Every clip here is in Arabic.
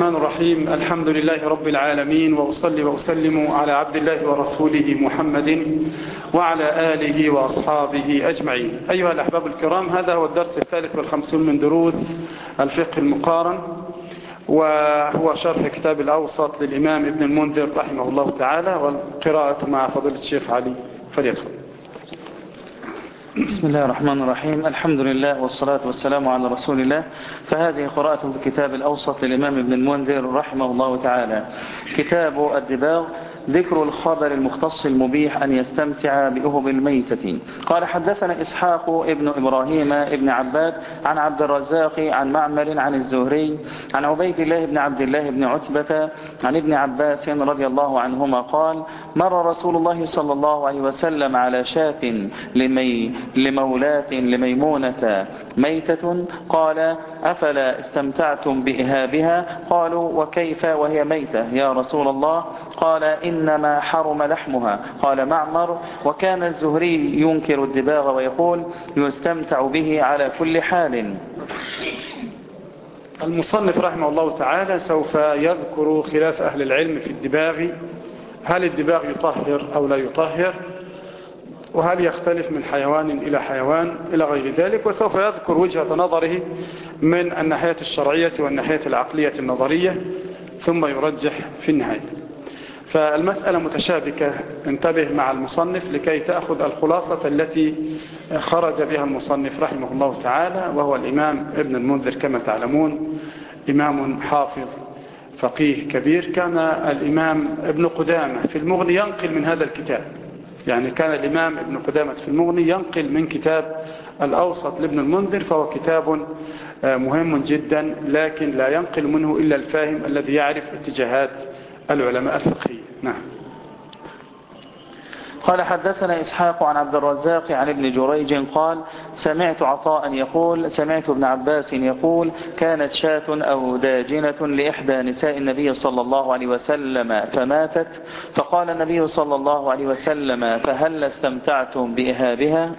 الرحمن الرحيم. الحمد لله رب العالمين وأصلي وأسلم على عبد الله ورسوله محمد وعلى آله وأصحابه أجمعين. أيها الأحباب الكرام هذا هو الدرس الثالث والخمسون من دروس الفقه المقارن وهو شرح كتاب الأوسط للإمام ابن المنذر رحمه الله تعالى والقراءة مع فضيلة الشيخ علي فليدخل. بسم الله الرحمن الرحيم. الحمد لله والصلاة والسلام على رسول الله. فهذه قراءة الكتاب الأوسط للإمام ابن المنذر رحمه الله تعالى. كتاب الدباغ. ذكر الخبر المختص المبيح أن يستمتع بأهب الميتة. قال حدثنا إسحاق ابن إبراهيم ابن عباد عن عبد الرزاق عن معمر عن الزهري عن عبيد الله بن عبد الله بن عتبة عن ابن عباس رضي الله عنهما قال مر رسول الله صلى الله عليه وسلم على شاة لمي لمولاة لميمونة ميتة. قال أفلا استمتعتم بإهابها؟ قالوا وكيف وهي ميتة يا رسول الله؟ قال إنما حرم لحمها. قال معمر وكان الزهري ينكر الدباغ ويقول يستمتع به على كل حال. المصنف رحمه الله تعالى سوف يذكر خلاف أهل العلم في الدباغ. هل الدباغ يطهر أو لا يطهر؟ وهل يختلف من حيوان إلى حيوان إلى غير ذلك؟ وسوف يذكر وجهة نظره من الناحية الشرعية والناحية العقلية النظرية ثم يرجح في النهاية. فالمسألة متشابكة. انتبه مع المصنف لكي تأخذ الخلاصة التي خرج بها المصنف رحمه الله تعالى وهو الإمام ابن المنذر كما تعلمون إمام حافظ فقيه كبير. كان الإمام ابن قدامة في المغني ينقل من هذا الكتاب. يعني كان الإمام ابن قدامة في المغني ينقل من كتاب الأوسط لابن المنذر فهو كتاب مهم جدا لكن لا ينقل منه إلا الفاهم الذي يعرف اتجاهات العلماء الفقهية نعم. قال حدثنا إسحاق عن عبد الرزاق عن ابن جريج قال سمعت عطاء يقول سمعت ابن عباس يقول كانت شاة أو داجنة لإحدى نساء النبي صلى الله عليه وسلم فماتت. فقال النبي صلى الله عليه وسلم فهل استمتعتم بإهابها؟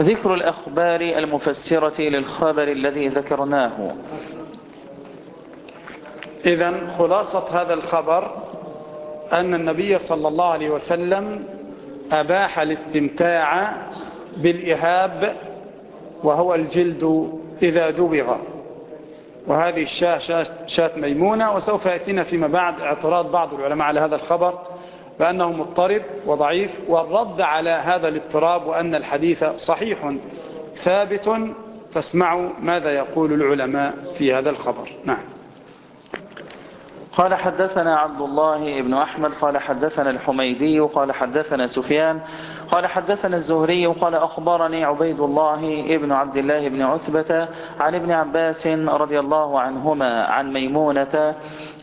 ذكر الأخبار المفسرة للخبر الذي ذكرناه. إذا خلاصة هذا الخبر أن النبي صلى الله عليه وسلم أباح الاستمتاع بالإهاب وهو الجلد إذا دبغ وهذه الشاة شاة, ميمونة وسوف يأتينا فيما بعد اعتراض بعض العلماء على هذا الخبر بأنه مضطرب وضعيف والرد على هذا الاضطراب وأن الحديث صحيح ثابت فاسمعوا ماذا يقول العلماء في هذا الخبر. نعم. قال حدثنا عبد الله بن أحمد قال حدثنا الحميدي قال حدثنا سفيان قال حدثنا الزهري قال أخبرني عبيد الله ابن عبد الله بن عتبة عن ابن عباس رضي الله عنهما عن ميمونة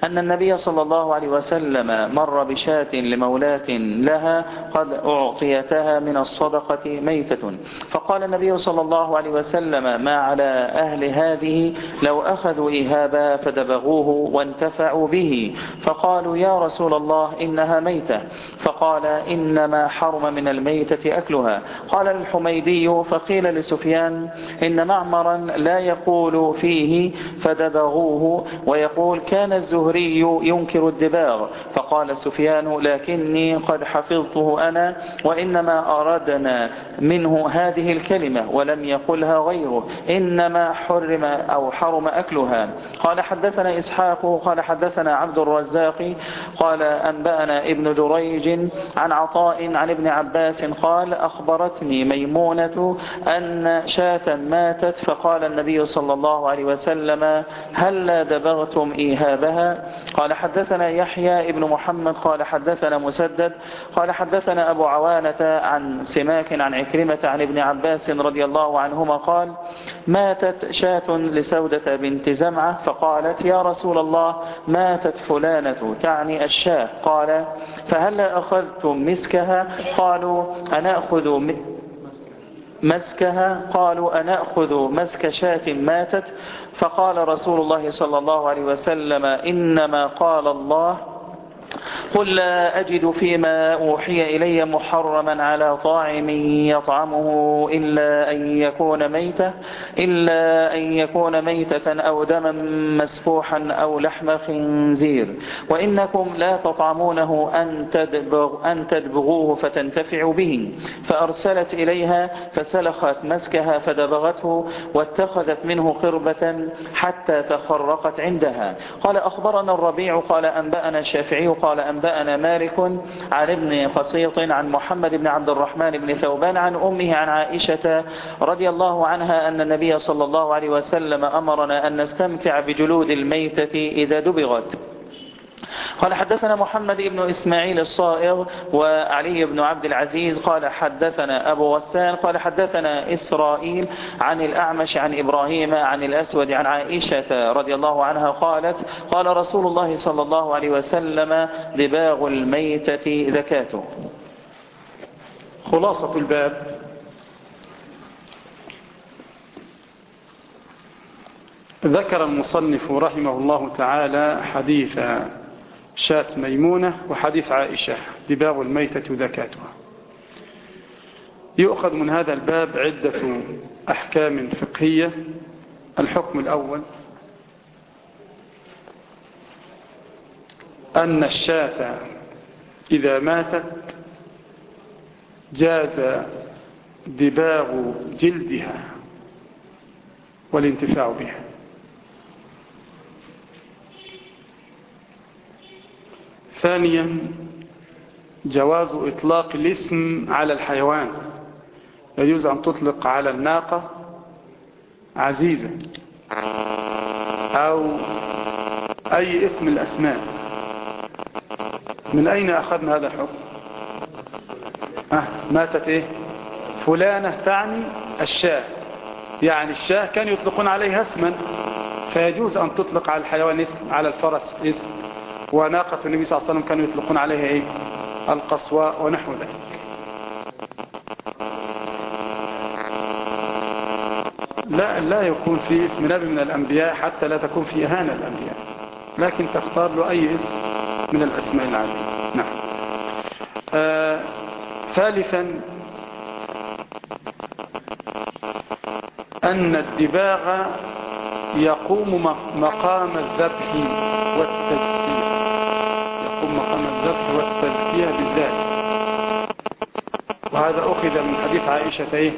أن النبي صلى الله عليه وسلم مر بشاة لمولاة لها قد أعطيتها من الصدقة ميتة. فقال النبي صلى الله عليه وسلم ما على أهل هذه؟ لو أخذوا إيهابا فدبغوه وانتفعوا به. فقالوا يا رسول الله إنها ميتة. فقال إنما حرم من الميتة أكلها. قال الحميدي فقيل لسفيان إن معمرا لا يقول فيه فدبغوه ويقول كان الزهري ينكر الدباغ. فقال سفيان لكني قد حفظته أنا وإنما أردنا منه هذه الكلمة ولم يقلها غيره. إنما حرم أو حرم أكلها. قال حدثنا إسحاق قال حدثنا عبد الرزاق قال أنبأنا ابن دريج عن عطاء عن ابن عباس قال أخبرتني ميمونة أن شاة ماتت فقال النبي صلى الله عليه وسلم هل دبغتم إيهابها؟ قال حدثنا يحيى ابن محمد قال حدثنا مسدد قال حدثنا أبو عوانة عن سماك عن عكرمة عن ابن عباس رضي الله عنهما قال ماتت شاة لسودة بنت زمعة فقالت يا رسول الله ماتت فلانة تعني الشاة قال فهل أخذتم مسكها؟ قالوا أنأخذ مسكها؟ قالوا أنأخذ مسك شاة ماتت. فقال رسول الله صلى الله عليه وسلم إنما قال الله قل لا أجد فيما أوحي إلي محرما على طاعم يطعمه إلا أن يكون ميتة إلا أن يكون ميتة أو دما مسفوحا أو لحم خنزير. وإنكم لا تطعمونه أن, تدبغ أن تدبغوه فتنتفعوا به. فأرسلت إليها فسلخت مسكها فدبغته واتخذت منه قربة حتى تخرقت عندها. قال أخبرنا الربيع قال أنبأنا الشافعي قال أنبأنا مالك عن ابن قسيط عن محمد بن عبد الرحمن بن ثوبان عن أمه عن عائشة رضي الله عنها أن النبي صلى الله عليه وسلم أمرنا أن نستمتع بجلود الميتة إذا دبغت. قال حدثنا محمد بن إسماعيل الصائغ وعلي بن عبد العزيز قال حدثنا أبو غسان قال حدثنا إسرائيل عن الأعمش عن إبراهيم عن الأسود عن عائشة رضي الله عنها قالت قال رسول الله صلى الله عليه وسلم دباغ الميتة ذكاته خلاصة الباب. ذكر المصنف رحمه الله تعالى حديث شاة ميمونة وحديث عائشة دباغ الميتة ذكاتها يؤخذ من هذا الباب عدة أحكام فقهية. الحكم الأول أن الشاة إذا ماتت جاز دباغ جلدها والانتفاع بها. ثانيا جواز إطلاق الاسم على الحيوان. يجوز أن تطلق على الناقة عزيزة أو أي اسم الأسماء. من أين أخذنا هذا الحكم؟ أه ماتت إيه؟ فلانة تعني الشاة. يعني الشاة كانوا يطلقون عليها اسما فيجوز أن تطلق على الحيوان اسم على الفرس اسم. وناقة النبي صلى الله عليه وسلم كانوا يطلقون عليها إيه؟ القصواء ونحو ذلك. لا لا يكون في اسم نبي من الأنبياء حتى لا تكون في إهانة الأنبياء. لكن تختار له أي اسم من الأسماء العادية. نعم. آه ثالثا أن الدباغ يقوم مقام الذبح مقام الذبح والتزكية بالذات وهذا أخذ من حديث عائشة إيه؟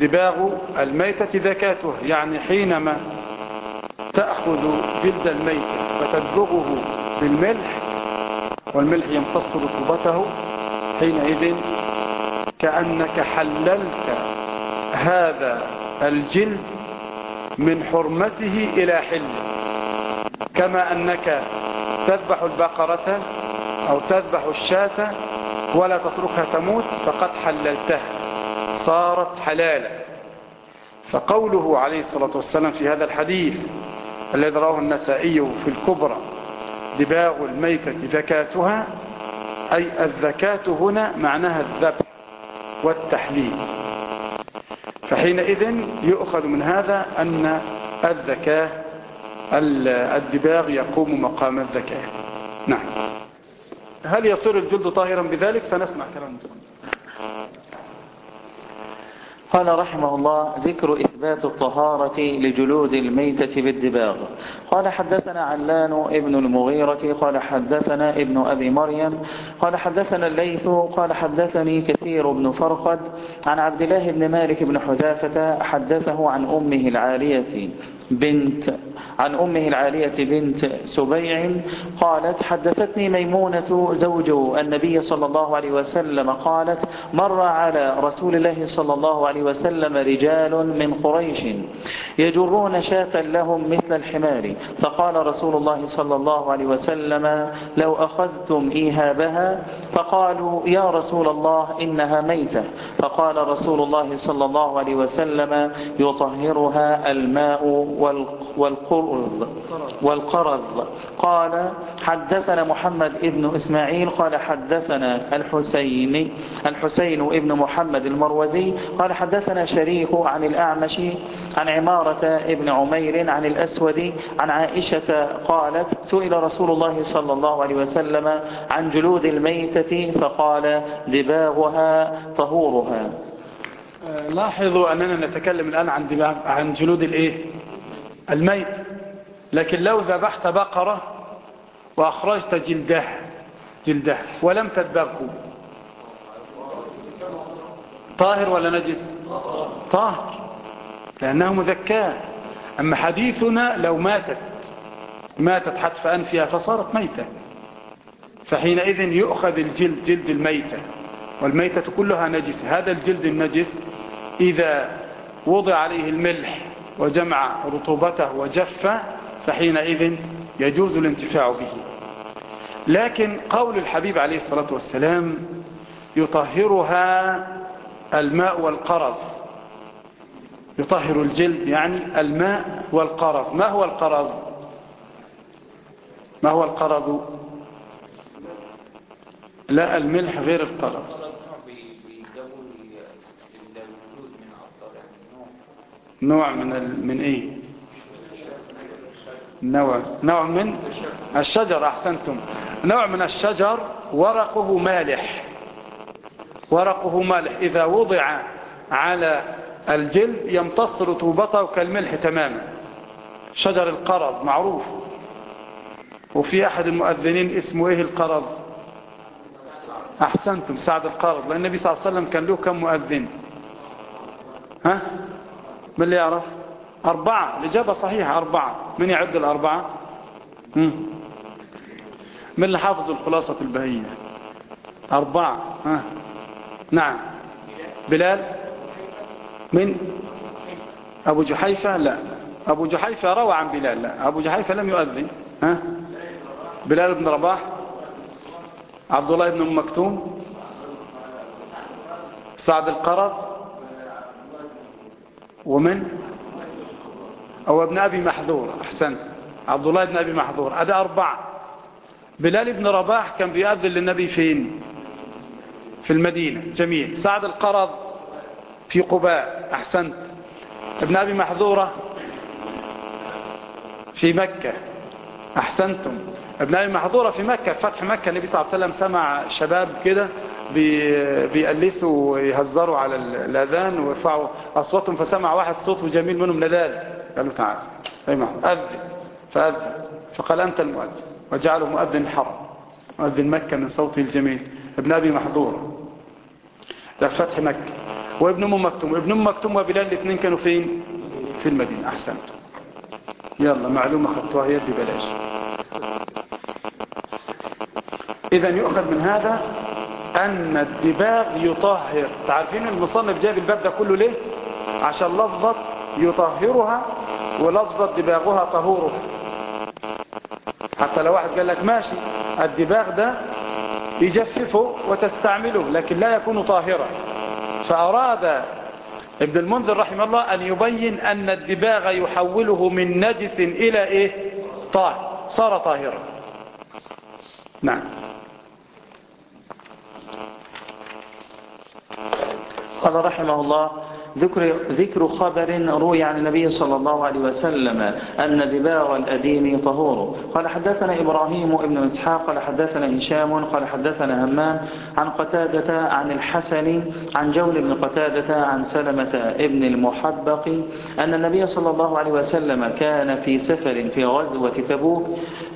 دباغ الميتة ذكاتها يعني حينما تأخذ جلد الميتة فتدبغه بالملح والملح يمتص رطوبته حينئذ كأنك حللت هذا الجلد من حرمته إلى حله كما أنك تذبح البقرة أو تذبح الشاة ولا تتركها تموت فقد حللتها. صارت حلالا. فقوله عليه الصلاة والسلام في هذا الحديث الذي رواه النسائي في الكبرى دباغ الميتة ذكاتها أي الذكاة هنا معناها الذبح والتحليل. فحينئذ يؤخذ من هذا أن الذكاة الدباغ يقوم مقام الذكاة نعم. هل يصير الجلد طاهرا بذلك؟ فنسمع كلام قال رحمه الله ذكر إثبات الطهارة لجلود الميتة بالدباغ. قال حدثنا علان ابن المغيرة قال حدثنا ابن أبي مريم قال حدثنا الليث قال حدثني كثير بن فرقد عن عبد الله بن مالك بن حذافة حدثه عن أمه العالية بنت عن أمه العالية بنت سبيع قالت حدثتني ميمونة زوج النبي صلى الله عليه وسلم قالت مر على رسول الله صلى الله عليه وسلم رجال من قريش يجرون شاة لهم مثل الحمار. فقال رسول الله صلى الله عليه وسلم لو أخذتم إيهابها فقالوا يا رسول الله إنها ميتة. فقال رسول الله صلى الله عليه وسلم يطهرها الماء والقرض. والقرض. قال حدثنا محمد ابن إسماعيل قال حدثنا الحسين الحسين ابن محمد المروزي قال حدثنا شريك عن الأعمش عن عمارة ابن عمير عن الأسود عن عائشة قالت سئل رسول الله صلى الله عليه وسلم عن جلود الميتة فقال دباغها طهورها. لاحظوا أننا نتكلم الآن عن دماغ عن جلود الإيه؟ الميت. لكن لو ذبحت بقرة وأخرجت جلدها جلدها ولم تدبغه طاهر ولا نجس؟ طاهر لأنه مذكاه أما حديثنا لو ماتت ماتت حتف أنفها فصارت ميتة. فحينئذ يؤخذ الجلد جلد الميتة والميتة كلها نجس. هذا الجلد النجس إذا وضع عليه الملح وجمع رطوبته وجف فحينئذ يجوز الانتفاع به. لكن قول الحبيب عليه الصلاة والسلام يطهرها الماء والقرض. يطهر الجلد يعني الماء والقرض. ما هو القرض؟ ما هو القرض؟ لا الملح غير القرض. نوع من ال... من إيه؟ نوع نوع من الشجر أحسنتم. نوع من الشجر ورقه مالح. ورقه مالح. إذا وضع على الجلد يمتص رطوبته كالملح تماما. شجر القرض معروف. وفي أحد المؤذنين اسمه إيه القرض؟ أحسنتم سعد القرض. لأن النبي صلى الله عليه وسلم كان له كم مؤذن؟ ها؟ من اللي يعرف؟ أربعة الإجابة صحيحة أربعة. من يعد الأربعة. من اللي حافظ الخلاصة البهية؟ أربعة. ها. نعم. بلال؟ من؟ أبو جحيفة؟ لا. أبو جحيفة روى عن بلال. لا. أبو جحيفة لم يؤذن. ها؟ بلال بن رباح؟ عبد الله بن مكتوم؟ سعد القرض ومن؟ أو ابن أبي محذور أحسن. عبد الله بن أبي محذور. هذا أربعة. بلال بن رباح كان بيأذن للنبي فين؟ في المدينة. جميل. سعد القرض في قباء. أحسنت. ابن أبي محذورة في مكة. أحسنتم. ابن أبي محذورة في مكة. فتح مكة. النبي صلى الله عليه وسلم سمع شباب كده بيألسوا ويهزروا على الأذان ويرفعوا أصواتهم فسمع واحد صوته جميل منهم ندال قال له تعالى أذن. فأذن. فقال أنت المؤذن. وجعله مؤذن حرم مؤذن مكة من صوته الجميل. ابن أبي محظور. ده فتح مكة. وابن أم مكتوم. ابن أم مكتوم وبلال الاثنين كانوا فين في المدينة. أحسنت. يلا معلومة خطوها يدي بلاش. إذا يؤخذ من هذا أن الدباغ يطهر. تعرفين المصنف جاب الباب ده كله ليه؟ عشان لفظة يطهرها ولفظة دباغها طهورها حتى لو واحد قال لك ماشي الدباغ ده يجففه وتستعمله لكن لا يكون طاهرا. فأراد ابن المنذر رحمه الله أن يبين أن الدباغ يحوله من نجس إلى إيه؟ طاهر. صار طاهرا. نعم. قال رحمه الله ذكر, ذكر خبر روي عن النبي صلى الله عليه وسلم أن دباغ الأديم طهور. قال حدثنا إبراهيم ابن إسحاق قال حدثنا هشام قال حدثنا همام عن قتادة عن الحسن عن جول بن قتادة عن سلمة ابن المحبق أن النبي صلى الله عليه وسلم كان في سفر في غزوة تبوك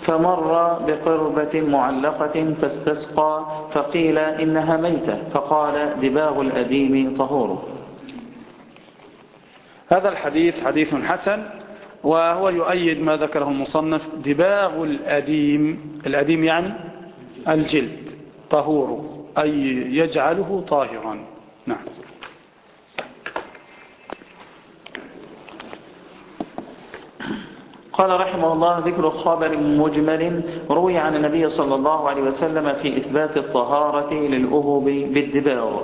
فمر بقربة معلقة فاستسقى فقيل إنها ميتة فقال دباغ الأديم طهور. هذا الحديث حديث حسن وهو يؤيد ما ذكره المصنف دباغ الأديم. الأديم يعني الجلد طهور أي يجعله طاهرا. نعم. قال رحمه الله ذكر خبر مجمل روي عن النبي صلى الله عليه وسلم في إثبات الطهارة للأهب بالدباغ.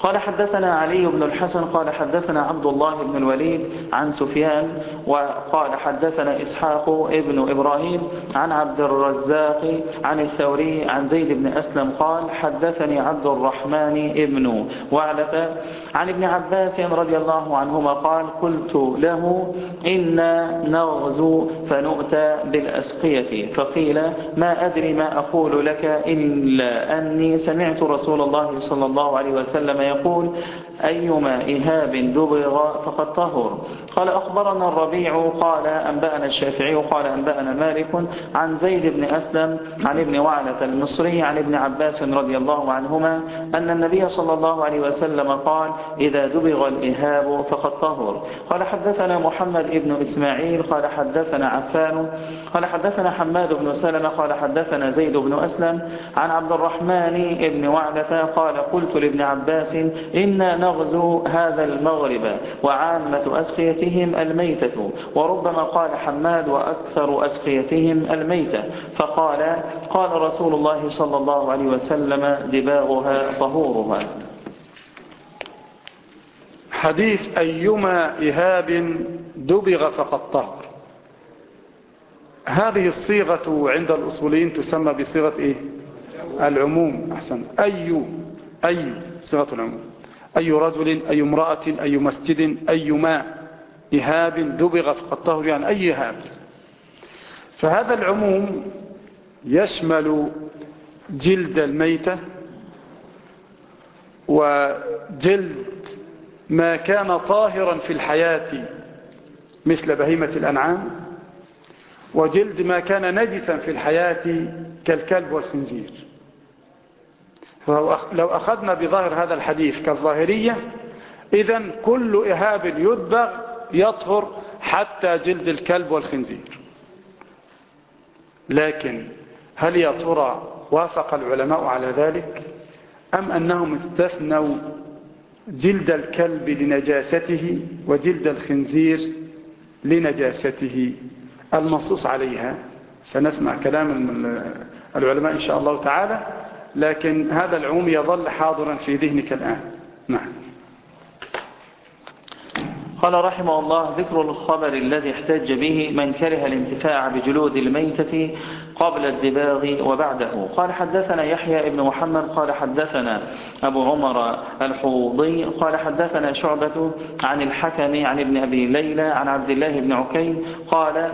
قال حدثنا علي بن الحسن قال حدثنا عبد الله بن الوليد عن سفيان وقال حدثنا إسحاق ابن إبراهيم عن عبد الرزاق عن الثوري عن زيد بن أسلم قال حدثني عبد الرحمن ابن وعلة عن ابن عباس رضي الله عنهما قال قلت له إنا نغزو فنؤتى بالأسقية فقيل ما أدري ما أقول لك إلا أني سمعت رسول الله صلى الله عليه وسلم يقول أيما إهاب دبغ فقد طهر. قال أخبرنا الربيع قال أنبأنا الشافعي قال أنبأنا مالك عن زيد بن أسلم عن ابن وعلة المصري عن ابن عباس رضي الله عنهما أن النبي صلى الله عليه وسلم قال إذا دبغ الإهاب فقد طهر. قال حدثنا محمد بن إسماعيل قال حدثنا عفان قال حدثنا حماد بن سلمة قال حدثنا زيد بن أسلم عن عبد الرحمن بن وعلة قال قلت لابن عباس إنا نغزو هذا المغرب وعامة أسقيتهم الميتة. وربما قال حماد وأكثر أسقيتهم الميتة. فقال قال رسول الله صلى الله عليه وسلم دباغها طهورها. حديث أيما إهاب دبغ فقد طهر. هذه الصيغة عند الأصوليين تسمى بصيغة إيه؟ العموم. أحسن أي أي صيغة العموم؟ أي رجل أي امرأة أي مسجد أي ماء إهاب دبغ فقد طهر يعني أي إهاب. فهذا العموم يشمل جلد الميتة وجلد ما كان طاهرا في الحياة مثل بهيمة الأنعام وجلد ما كان نجسا في الحياة كالكلب والخنزير. لو أخذنا بظاهر هذا الحديث كالظاهرية إذا كل إهاب يدبغ يطهر حتى جلد الكلب والخنزير. لكن هل يا ترى وافق العلماء على ذلك؟ أم أنهم استثنوا جلد الكلب لنجاسته وجلد الخنزير لنجاسته؟ المنصوص عليها. سنسمع كلام العلماء إن شاء الله تعالى. لكن هذا العموم يظل حاضرا في ذهنك الآن. نعم. قال رحمه الله ذكر الخبر الذي احتج به من كره الانتفاع بجلود الميتة قبل الدباغ وبعده. قال حدثنا يحيى ابن محمد قال حدثنا أبو عمر الحوضي قال حدثنا شعبة عن الحكم عن ابن أبي ليلى عن عبد الله بن عكيم قال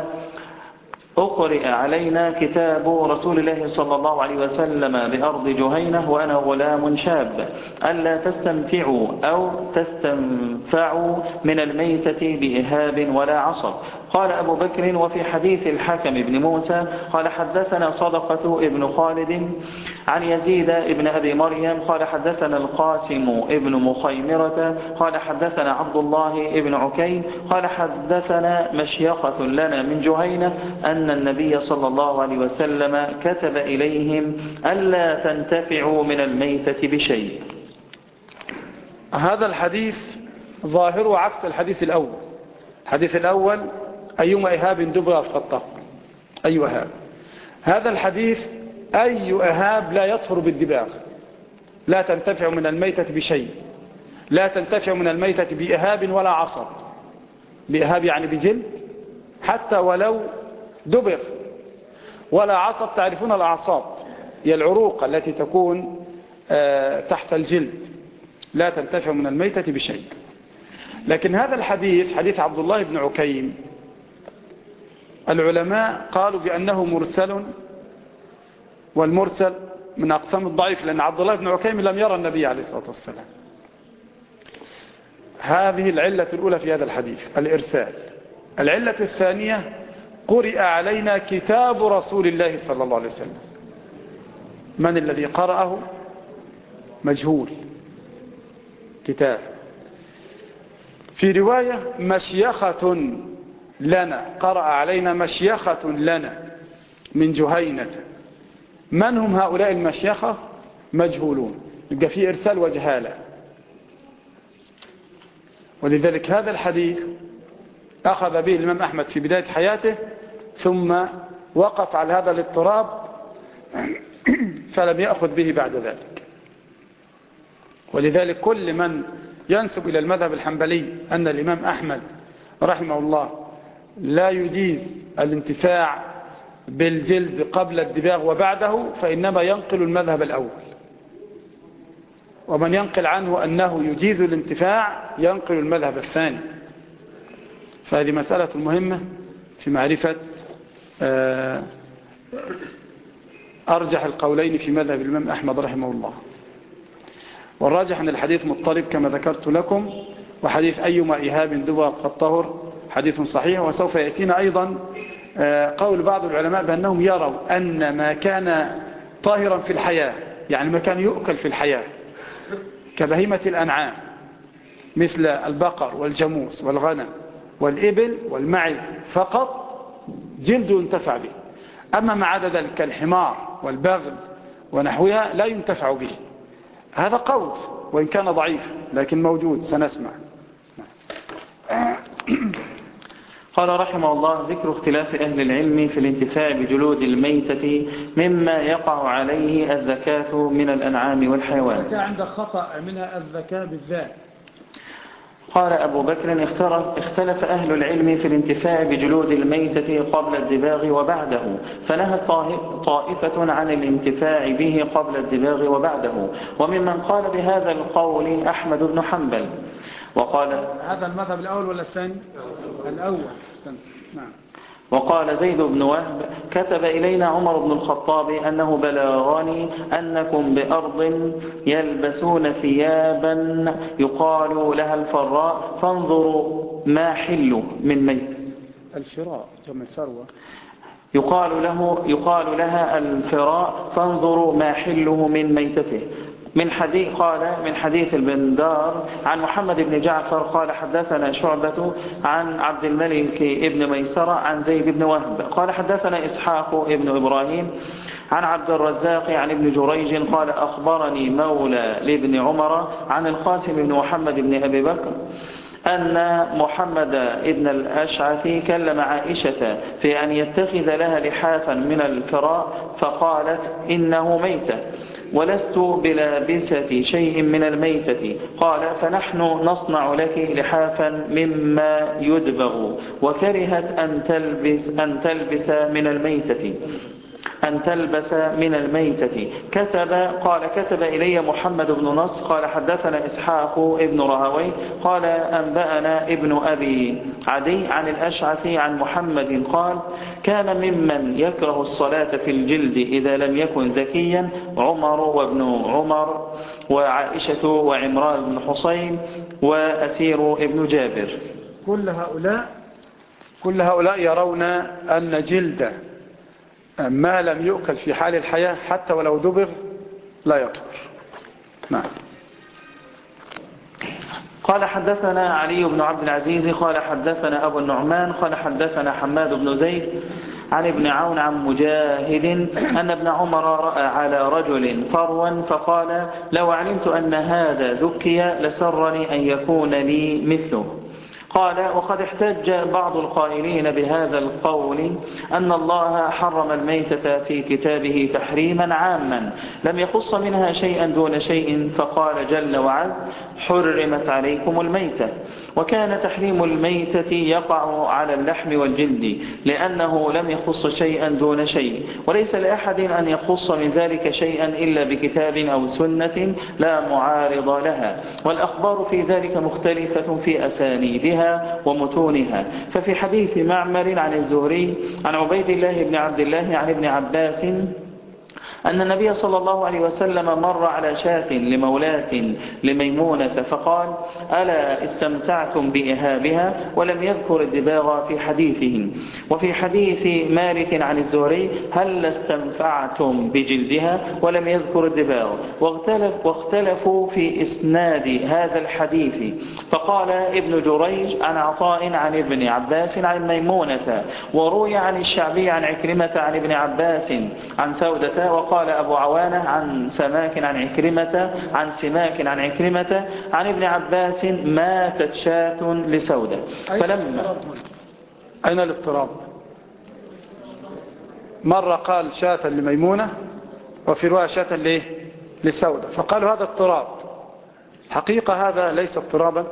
أقرئ علينا كتاب رسول الله صلى الله عليه وسلم بأرض جهينة وأنا غلام شاب. ألا تستمتعوا أو تستنفعوا من الميتة بإهاب ولا عصب. قال أبو بكر وفي حديث الحكم بن موسى قال حدثنا صدقة ابن خالد عن يزيد ابن أبي مريم قال حدثنا القاسم ابن مخيمرة قال حدثنا عبد الله ابن عكيم قال حدثنا مشيخة لنا من جهينة أن النبي صلى الله عليه وسلم كتب إليهم ألا تنتفعوا من الميتة بشيء. هذا الحديث ظاهره عكس الحديث الأول. الحديث الأول أيما إهاب دبغ في أي إهاب. هذا الحديث أي إهاب لا يطهر بالدباغ لا تنتفع من الميتة بشيء. لا تنتفع من الميتة بإهاب ولا عصب. بإهاب يعني بجلد. حتى ولو دبغ ولا عصب تعرفون الأعصاب هي العروق التي تكون آه، تحت الجلد. لا تنتفع من الميتة بشيء. لكن هذا الحديث حديث عبد الله بن عكيم العلماء قالوا بأنه مرسل والمرسل من أقسام الضعيف لأن عبد الله بن عكيم لم يرى النبي عليه الصلاة والسلام. هذه العلة الأولى في هذا الحديث الإرسال. العلة الثانية قرئ علينا كتاب رسول الله صلى الله عليه وسلم. من الذي قرأه؟ مجهول. كتاب. في رواية مشيخة لنا. قرأ علينا مشيخة لنا من جهينة. من هم هؤلاء المشيخة؟ مجهولون. يبقى في إرسال وجهالة. ولذلك هذا الحديث أخذ به الإمام أحمد في بداية حياته ثم وقف على هذا الاضطراب فلم يأخذ به بعد ذلك. ولذلك كل من ينسب إلى المذهب الحنبلي أن الإمام أحمد رحمه الله لا يجيز الانتفاع بالجلد قبل الدباغ وبعده فإنما ينقل المذهب الأول. ومن ينقل عنه أنه يجيز الانتفاع ينقل المذهب الثاني. فهذه مسألة مهمة في معرفة آه، أرجح القولين في مذهب الإمام أحمد رحمه الله. والراجح أن الحديث مضطرب كما ذكرت لكم وحديث أيما إيهاب دبر قد طهر حديث صحيح وسوف يأتينا أيضا آه، قول بعض العلماء بأنهم يروا أن ما كان طاهرا في الحياة يعني ما كان يؤكل في الحياة كبهيمة الأنعام مثل البقر والجاموس والغنم والإبل والمعز فقط جلد ينتفع به. أما ما عدا ذلك كالحمار والبغل ونحوها لا ينتفع به. هذا قول وإن كان ضعيف لكن موجود سنسمع. قال رحمه الله ذكر اختلاف أهل العلم في الانتفاع بجلود الميتة مما يقع عليه الزكاة من الأنعام والحيوان. كان عند خطأ منها الزكاة بالذات. قال أبو بكر اختلف أهل العلم في الانتفاع بجلود الميتة قبل الدباغ وبعده فنهى طائفة عن الانتفاع به قبل الدباغ وبعده وممن قال بهذا القول أحمد بن حنبل. وقال هذا المذهب الأول ولا الثاني؟ الأول. نعم. وقال زيد بن وهب كتب إلينا عمر بن الخطاب أنه بلغني أنكم بأرض يلبسون ثيابا يقال لها الفراء فانظروا ما حل من ميت. الفراء جمع ثروة. يقال له يقال لها الفراء فانظروا ما حله من ميتته. من حديث قال من حديث البندار عن محمد بن جعفر قال حدثنا شعبة عن عبد الملك ابن ميسرة عن زيد بن وهب. قال حدثنا إسحاق ابن إبراهيم عن عبد الرزاق عن ابن جريج قال أخبرني مولى لابن عمر عن القاسم بن محمد بن أبي بكر أن محمد ابن الأشعث كلم عائشة في أن يتخذ لها لحافا من الفراء فقالت إنه ميتة. ولست بلابسة شيء من الميتة. قال فنحن نصنع لك لحافا مما يدبغ وكرهت أن تلبس, أن تلبس من الميتة. أن تلبس من الميتة. كتب قال كتب إلي محمد بن نص قال حدثنا إسحاق ابن رهوي قال أنبأنا ابن أبي عدي عن الأشعث عن محمد قال كان ممن يكره الصلاة في الجلد إذا لم يكن ذكيا عمر وابن عمر وعائشة وعمران بن حسين وأسير ابن جابر. كل هؤلاء كل هؤلاء يرون أن جلد ما لم يؤكل في حال الحياة حتى ولو دبغ لا يطهر نعم. قال حدثنا علي بن عبد العزيز قال حدثنا أبو النعمان قال حدثنا حماد بن زيد عن ابن عون عن مجاهد أن ابن عمر رأى على رجل فروا فقال لو علمت أن هذا ذكي لسرني أن يكون لي مثله. قال وقد احتج بعض القائلين بهذا القول أن الله حرم الميتة في كتابه تحريما عاما لم يخص منها شيئا دون شيء فقال جل وعز حرمت عليكم الميتة وكان تحريم الميتة يقع على اللحم والجلد لأنه لم يخص شيئا دون شيء وليس لأحد أن يخص من ذلك شيئا إلا بكتاب أو سنة لا معارض لها والأخبار في ذلك مختلفة في أسانيدها ومتونها ففي حديث معمر عن الزهري عن عبيد الله بن عبد الله عن ابن عباس أن النبي صلى الله عليه وسلم مر على شاة لمولاة لميمونة فقال ألا استمتعتم بإهابها؟ ولم يذكر الدباغ في حديثه وفي حديث مالك عن الزهري هل استنفعتم بجلدها؟ ولم يذكر الدباغ. واختلف واختلفوا في إسناد هذا الحديث. فقال ابن جريج عن عطاء عن ابن عباس عن ميمونة وروي عن الشعبي عن عكرمة عن ابن عباس عن سودة وقال قال أبو عوانة عن سماك عن عكرمة عن سماك عن عكرمة عن ابن عباس ماتت شاة لسودة. فلما أين الاضطراب؟ مرة قال شاة لميمونة وفي رواية شاة ليه لسودة. فقالوا هذا اضطراب. حقيقة هذا ليس اضطرابا.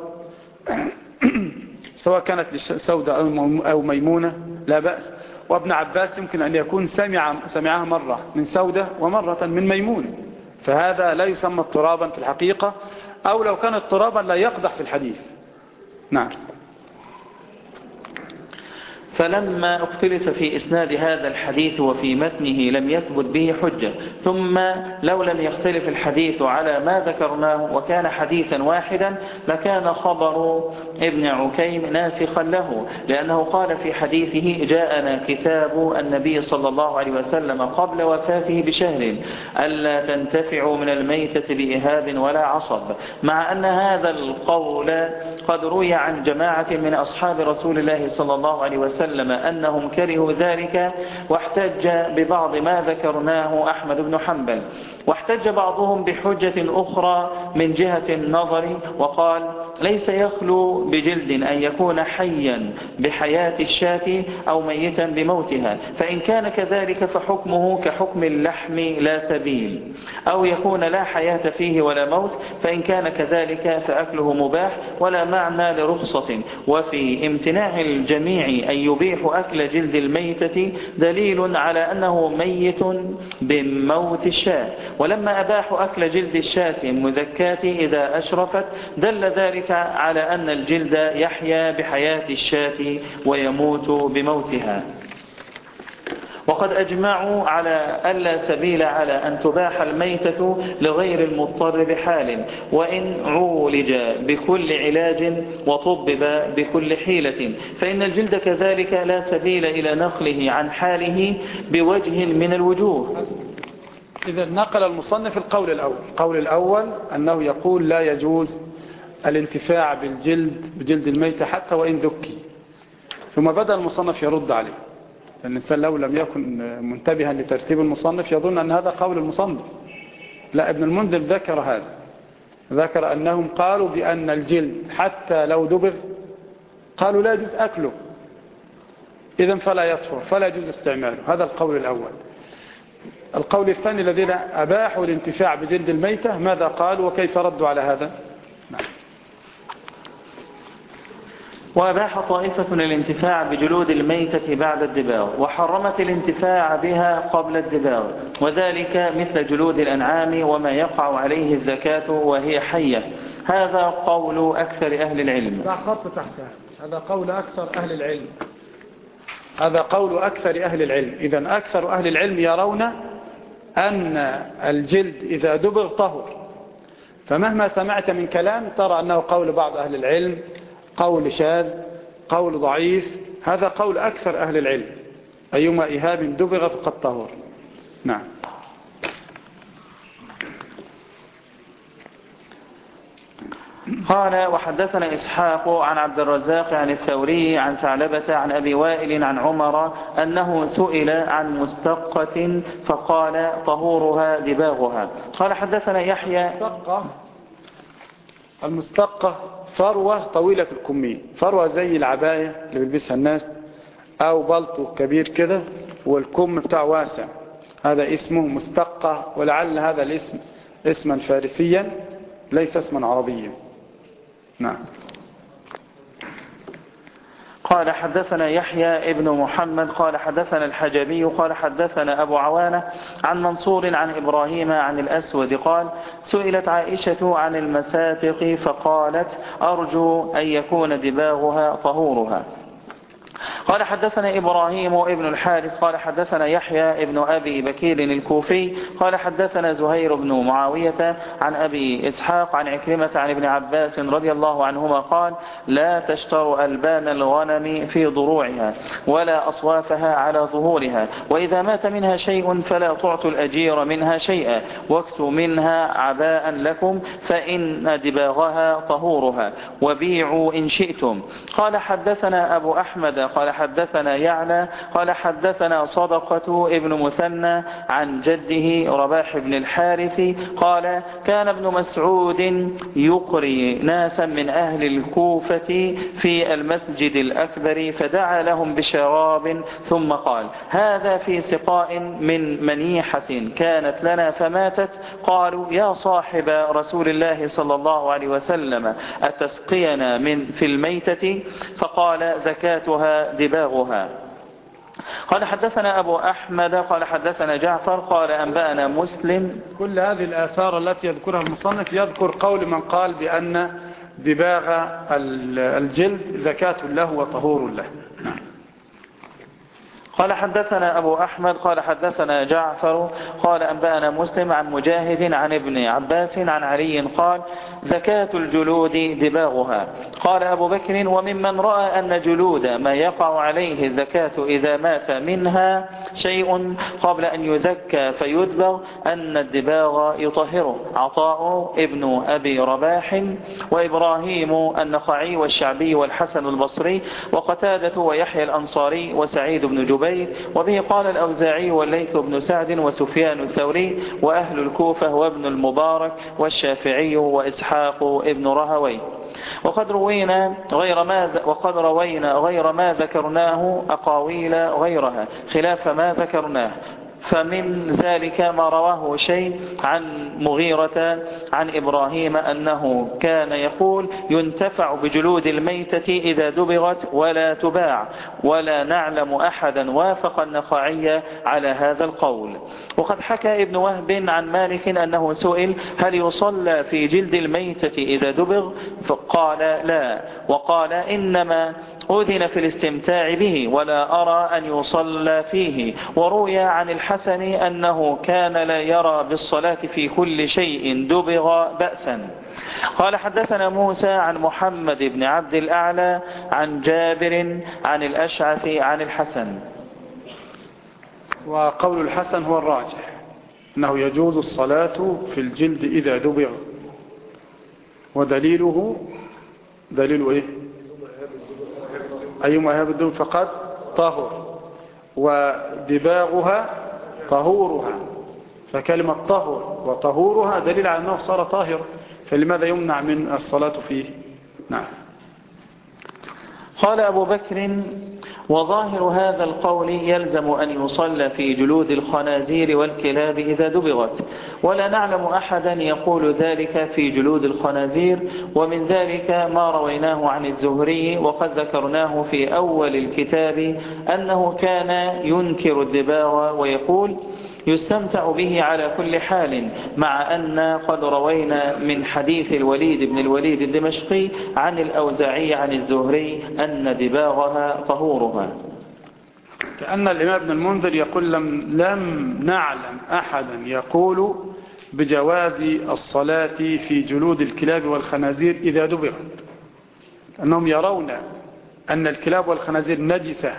سواء كانت لسودة أو ميمونة لا بأس. وابن عباس يمكن أن يكون سمع سمعها مرة من سودة ومرة من ميمونة فهذا لا يسمى اضطرابا في الحقيقة أو لو كان اضطرابا لا يقدح في الحديث. نعم. فلما اختلف في إسناد هذا الحديث وفي متنه لم يثبت به حجة. ثم لو لم يختلف الحديث على ما ذكرناه وكان حديثا واحدا لكان خبر ابن عكيم ناسخا له لأنه قال في حديثه جاءنا كتاب النبي صلى الله عليه وسلم قبل وفاته بشهر ألا تنتفعوا من الميتة بإهاب ولا عصب. مع أن هذا القول قد روي عن جماعة من أصحاب رسول الله صلى الله عليه وسلم وسلم أنهم كرهوا ذلك واحتج ببعض ما ذكرناه أحمد بن حنبل. واحتج بعضهم بحجة أخرى من جهة النظر وقال ليس يخلو بجلد أن يكون حيا بحياة الشاة أو ميتا بموتها فإن كان كذلك فحكمه كحكم اللحم لا سبيل. أو يكون لا حياة فيه ولا موت فإن كان كذلك فأكله مباح ولا معنى لرخصة. وفي امتناع الجميع أن يبيح أكل جلد الميتة دليل على أنه ميت بموت الشاة. ولما أباحوا أكل جلد الشاة المذكاة إذا أشرفت دل ذلك على أن الجلد يحيا بحياة الشاة ويموت بموتها. وقد أجمعوا على ألا سبيل على أن تباح الميتة لغير المضطر بحال وإن عولج بكل علاج وطبب بكل حيلة فإن الجلد كذلك لا سبيل إلى نقله عن حاله بوجه من الوجوه. إذا نقل المصنف القول الأول. القول الأول أنه يقول لا يجوز الانتفاع بالجلد بجلد الميتة حتى وإن ذكي. ثم بدأ المصنف يرد عليه. الإنسان لو لم يكن منتبها لترتيب المصنف يظن أن هذا قول المصنف. لا ابن المنذر ذكر هذا. ذكر أنهم قالوا بأن الجلد حتى لو دبغ قالوا لا يجوز أكله. إذن فلا يطهر فلا يجوز استعماله. هذا القول الأول. القول الثاني الذين أباحوا الانتفاع بجلد الميتة ماذا قالوا وكيف ردوا على هذا نعم وأباح طائفة الانتفاع بجلود الميتة بعد الدباغ وحرمت الانتفاع بها قبل الدباغ وذلك مثل جلود الأنعام وما يقع عليه الزكاة وهي حية. هذا قول أكثر أهل العلم. خط تحتها هذا قول أكثر أهل العلم. هذا قول أكثر أهل العلم. إذا أكثر أهل العلم يرون أن الجلد إذا دبغ طهر. فمهما سمعت من كلام ترى أنه قول بعض أهل العلم قول شاذ قول ضعيف هذا قول أكثر أهل العلم. أيما إهاب دبغ فقد طهر. نعم. قال وحدثنا إسحاق عن عبد الرزاق عن الثوري عن ثعلبة عن أبي وائل عن عمر أنه سئل عن مستقة فقال طهورها دباغها. قال حدثنا يحيى. المستقة المستقة. فروة طويلة الكمين فروة زي العباية اللي بيلبسها الناس أو بلطو كبير كده والكم بتاعه واسع. هذا اسمه مستقة ولعل هذا الاسم اسما فارسيا ليس اسما عربيا. نعم. قال حدثنا يحيى ابن محمد قال حدثنا الحجبي قال حدثنا أبو عوانة عن منصور عن إبراهيم عن الأسود قال سئلت عائشة عن المساتق فقالت أرجو أن يكون دباغها طهورها. قال حدثنا إبراهيم ابن الحارث قال حدثنا يحيى ابن أبي بكير الكوفي قال حدثنا زهير بن معاوية عن أبي إسحاق عن عكرمة عن ابن عباس رضي الله عنهما قال لا تشتر ألبان الغنم في ضروعها ولا أصوافها على ظهورها وإذا مات منها شيء فلا تعطوا الأجير منها شيئا واكسوا منها عباء لكم فإن دباغها طهورها وبيعوا إن شئتم قال حدثنا أبو أحمد قال حدثنا يعلى قال حدثنا صدقة ابن مثنى عن جده رباح بن الحارث قال كان ابن مسعود يقري ناسا من أهل الكوفة في المسجد الأكبر فدعا لهم بشراب ثم قال هذا في سقاء من منيحة كانت لنا فماتت قالوا يا صاحب رسول الله صلى الله عليه وسلم أتسقينا من في الميتة؟ فقال زكاتها دباغها قال حدثنا أبو أحمد قال حدثنا جعفر قال أنبأنا مسلم. كل هذه الآثار التي يذكرها المصنف يذكر قول من قال بأن دباغ الجلد زكاة له وطهور له. قال حدثنا أبو أحمد قال حدثنا جعفر قال أنبأنا مسلم عن مجاهد عن ابن عباس عن علي قال زكاة الجلود دباغها قال أبو بكر وممن رأى أن جلود ما يقع عليه الزكاة إذا مات منها شيء قبل أن يزكى فيدبغ أن الدباغ يطهره. عطاء ابن أبي رباح وإبراهيم النخعي والشعبي والحسن البصري وقتادة ويحيى الأنصاري وسعيد بن جبير وبه قال الأوزاعي والليث بن سعد وسفيان الثوري وأهل الكوفة وابن المبارك والشافعي وإسحاق ابن رهوي. وقد روينا غير ما وقد روينا غير ما ذكرناه أقاويل غيرها خلاف ما ذكرناه. فمن ذلك ما رواه شيء عن مغيرة عن إبراهيم أنه كان يقول ينتفع بجلود الميتة إذا دبغت ولا تباع ولا نعلم أحدا وافق النخعي على هذا القول. وقد حكى ابن وهب عن مالك أنه سئل هل يصلى في جلد الميتة إذا دبغ؟ فقال لا. وقال إنما أذن في الاستمتاع به ولا أرى أن يصلى فيه وروي عن الحسن أنه كان لا يرى بالصلاة في كل شيء دبغ بأسا. قال حدثنا موسى عن محمد بن عبد الأعلى عن جابر عن الأشعث عن الحسن. وقول الحسن هو الراجح أنه يجوز الصلاة في الجلد إذا دبغ. ودليله دليل إيه؟ أيما بدون فقد طهر ودباغها طهورها فكلمة طهر وطهورها دليل على أنه صار طاهر فلماذا يمنع من الصلاة فيه؟ نعم. قال أبو بكر وظاهر هذا القول يلزم أن يصلى في جلود الخنازير والكلاب إذا دبغت ولا نعلم أحدا يقول ذلك في جلود الخنازير ومن ذلك ما رويناه عن الزهري وقد ذكرناه في أول الكتاب أنه كان ينكر الدباغ ويقول يستمتع به على كل حال مع أن قد روينا من حديث الوليد بن الوليد الدمشقي عن الأوزاعي عن الزهري أن دباغها طهورها. كأن الإمام ابن المنذر يقول لم, لم نعلم أحدا يقول بجواز الصلاة في جلود الكلاب والخنازير إذا دبغت أنهم يرون أن الكلاب والخنازير نجسة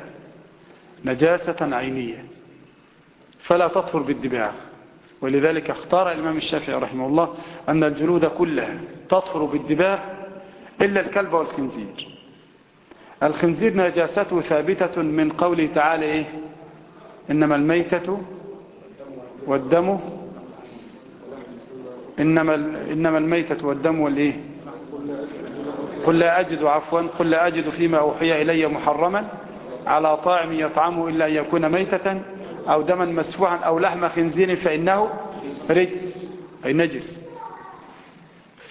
نجاسة عينية. فلا تطهر بالدباغ ولذلك اختار الإمام الشافعي رحمه الله أن الجلود كلها تطهر بالدباغ إلا الكلب والخنزير. الخنزير نجاسته ثابتة من قوله تعالى إيه؟ إنما الميتة والدم إنما, إنما الميتة والدم والإيه قل لا أجد عفوا قل لا أجد فيما أوحي إلي محرما على طاعم يطعمه إلا أن يكون ميتة أو دما مسفوعا أو لحم خنزير فإنه رجس أي نجس.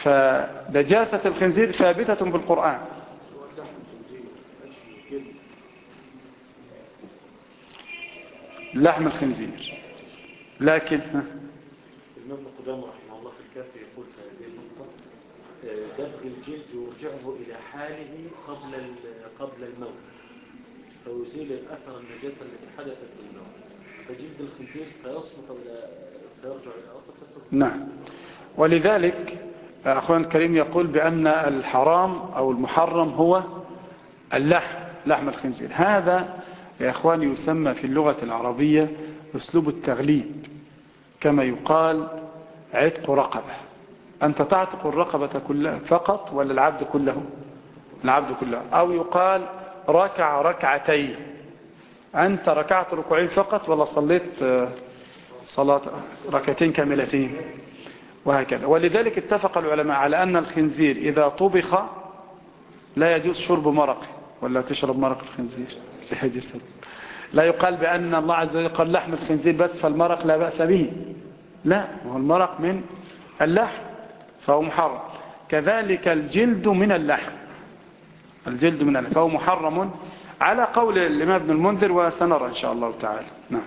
فنجاسة الخنزير ثابتة بالقرآن. لحم الخنزير. لكن الإمام قدام رحمه الله في الكافي يقول في هذه النقطة دبغ الجلد يرجعه إلى حاله قبل قبل الموت فيزيل الأثر النجاسة التي حدثت بالموت فجلد الخنزير سيرجع إلى نعم. ولذلك أخوان الكريم يقول بأن الحرام أو المحرم هو اللحم لحم الخنزير. هذا يا أخوان يسمى في اللغة العربية أسلوب التغليب كما يقال عتق رقبة. أنت تعتق الرقبة كلها فقط ولا العبد كله؟ العبد كله. أو يقال ركع ركعتين. أنت ركعت ركوعين فقط ولا صليت صلاة ركعتين كاملتين؟ وهكذا. ولذلك اتفق العلماء على أن الخنزير إذا طبخ لا يجوز شرب مرقه ولا تشرب مرق الخنزير لا يقال بأن الله عز وجل قال لحم الخنزير بس فالمرق لا بأس به. لا هو المرق من اللحم فهو محرم. كذلك الجلد من اللحم. الجلد من اللحم فهو محرم على قول الإمام ابن المنذر وسنرى إن شاء الله تعالى. نعم.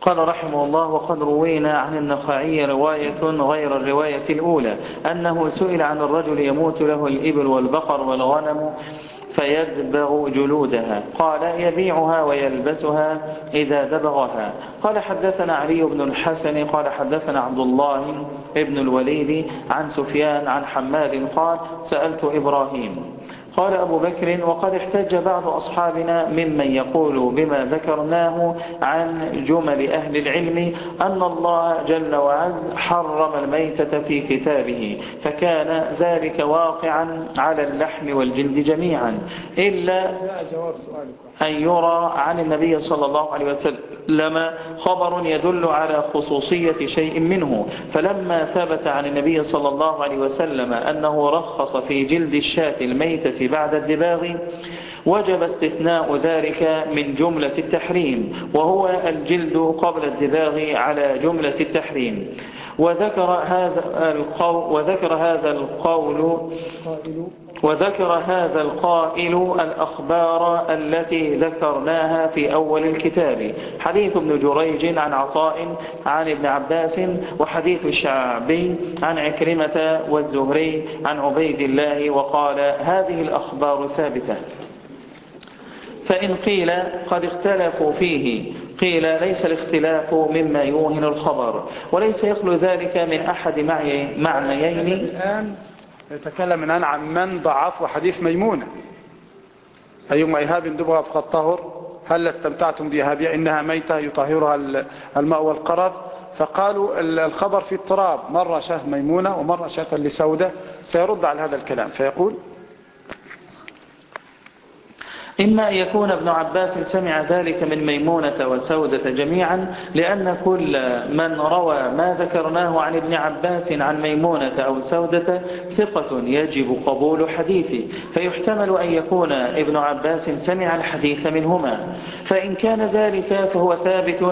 قال رحمه الله وقد روينا عن النخعي رواية غير الرواية الأولى أنه سئل عن الرجل يموت له الإبل والبقر والغنم فيدبغ جلودها. قال يبيعها ويلبسها إذا دبغها قال حدثنا علي بن الحسن قال حدثنا عبد الله ابن الوليد عن سفيان عن حماد قال سألت إبراهيم قال أبو بكر وقد احتج بعض أصحابنا ممن يقول بما ذكرناه عن جمل أهل العلم أن الله جل وعز حرم الميتة في كتابه فكان ذلك واقعا على اللحم والجلد جميعا. إلا أن يرى عن النبي صلى الله عليه وسلم خبر يدل على خصوصية شيء منه. فلما ثبت عن النبي صلى الله عليه وسلم أنه رخص في جلد الشاة الميتة بعد الدباغ وجب استثناء ذلك من جملة التحريم وهو الجلد قبل الدباغ على جملة التحريم. وذكر هذا القول وذكر هذا القول وذكر هذا القائل الأخبار التي ذكرناها في أول الكتاب. حديث ابن جريج عن عطاء عن ابن عباس وحديث الشعبي عن عكرمة والزهري عن عبيد الله وقال هذه الأخبار ثابتة. فإن قيل قد اختلفوا فيه قيل ليس الاختلاف مما يوهن الخبر وليس يخلو ذلك من أحد معنيين. الآن يتكلم الآن عن من ضعف حديث ميمونة. أيما إيهاب دبها فقد طهر. هل استمتعتم بإيهابها إنها ميتة يطهرها الماء والقرض. فقالوا الخبر في اضطراب. مرة شاه ميمونة ومرة شاة لسودة. سيرد على هذا الكلام. فيقول إما أن يكون ابن عباس سمع ذلك من ميمونة وسودة جميعا لأن كل من روى ما ذكرناه عن ابن عباس عن ميمونة أو سودة ثقة يجب قبول حديثه. فيحتمل أن يكون ابن عباس سمع الحديث منهما. فإن كان ذلك فهو ثابت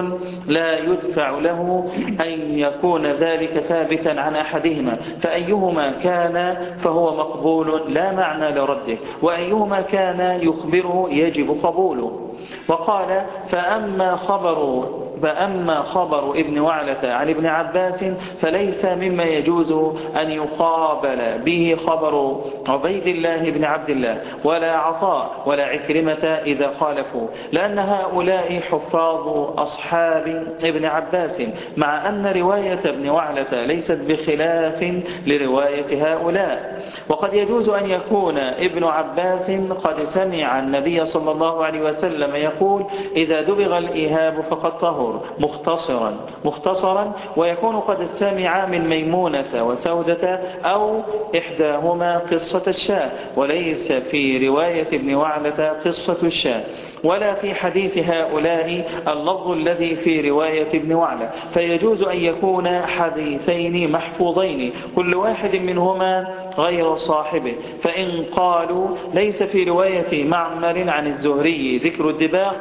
لا يدفع له أن يكون ذلك ثابتا عن أحدهما. فأيهما كان فهو مقبول لا معنى لرده. وأيهما كان يخبره يجب قبوله. وقال فأما خبر فأما خبر ابن وعلة عن ابن عباس فليس مما يجوز أن يقابل به خبر عبيد الله بن عبد الله ولا عطاء ولا عكرمة إذا خالفوا لأن هؤلاء حفاظ أصحاب ابن عباس مع أن رواية ابن وعلة ليست بخلاف لرواية هؤلاء. وقد يجوز أن يكون ابن عباس قد سمع النبي صلى الله عليه وسلم يقول إذا دبغ الإيهاب فقد طهر. مختصرا مختصرا ويكون قد سمع من ميمونة وسودة أو إحداهما قصة الشاة وليس في رواية ابن وعلة قصة الشاة. ولا في حديث هؤلاء اللفظ الذي في رواية ابن وعلى فيجوز أن يكون حديثين محفوظين كل واحد منهما غير صاحبه. فإن قالوا ليس في رواية معمر عن الزهري ذكر الدباغ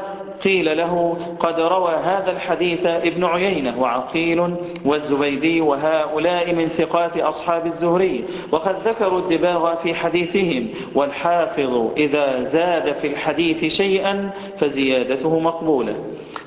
قيل له قد روى هذا الحديث ابن عيينة وعقيل والزبيدي وهؤلاء من ثقات أصحاب الزهري وقد ذكروا الدباغ في حديثهم والحافظ إذا زاد في الحديث شيئا فزيادته مقبولة.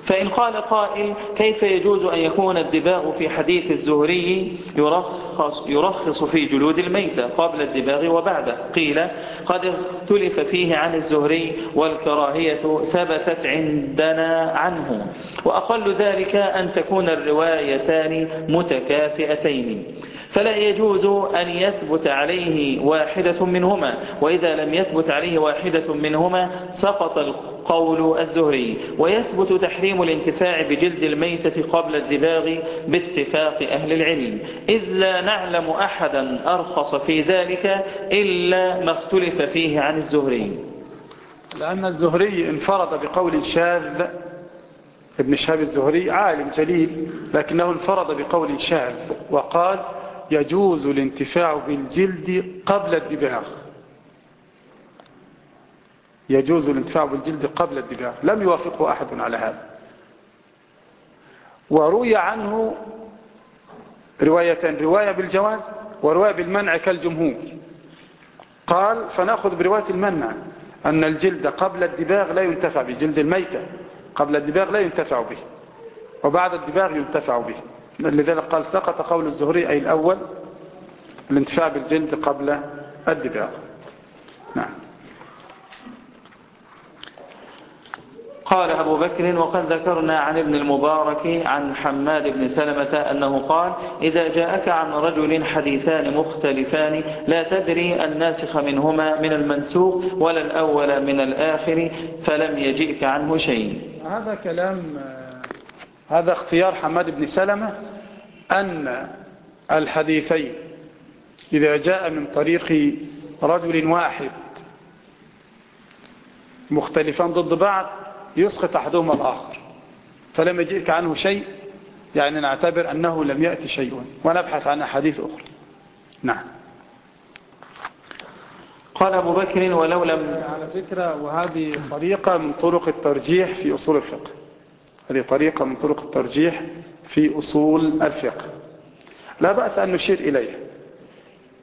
فإن قال قائل كيف يجوز أن يكون الدباغ في حديث الزهري يرخص, يرخص في جلود الميتة قبل الدباغ وبعده؟ قيل قد اختلف فيه عن الزهري والكراهية ثبتت عندنا عنه. وأقل ذلك أن تكون الروايتان متكافئتين. فلا يجوز أن يثبت عليه واحدة منهما وإذا لم يثبت عليه واحدة منهما سقط القول الزهري. ويثبت تحريم الانتفاع بجلد الميتة قبل الدباغ باتفاق أهل العلم. إذ لا نعلم أحدا أرخص في ذلك إلا ما اختلف فيه عن الزهري. لأن الزهري انفرد بقول شاذ ابن شهاب الزهري عالم جليل لكنه انفرد بقول شاذ وقال يجوز الانتفاع بالجلد قبل الدباغ. يجوز الانتفاع بالجلد قبل الدباغ. لم يوافقه أحد على هذا. وروي عنه رواية رواية بالجواز ورواية بالمنع كالجمهور. قال فنأخذ برواية المنع أن الجلد قبل الدباغ لا ينتفع به. جلد الميتة قبل الدباغ لا ينتفع به. وبعد الدباغ ينتفع به. لذلك قال سقط قول الزهري أي الأول الانتفاع بالجلد قبل الدباغ. نعم. قال أبو بكر وقد ذكرنا عن ابن المبارك عن حماد بن سلمة أنه قال إذا جاءك عن رجل حديثان مختلفان لا تدري الناسخ منهما من المنسوخ ولا الأول من الآخر فلم يجئك عنه شيء. هذا كلام هذا اختيار حماد بن سلمة أن الحديثين إذا جاء من طريق رجل واحد مختلفان ضد بعض يسقط أحدهما الآخر فلم يجئك عنه شيء؟ يعني نعتبر أنه لم يأتي شيء ونبحث عن أحاديث أخرى. نعم. قال أبو بكر ولو لم على فكرة وهذه طريقة من طرق الترجيح في أصول الفقه. هذه طريقة من طرق الترجيح في أصول الفقه. لا بأس أن نشير إليه.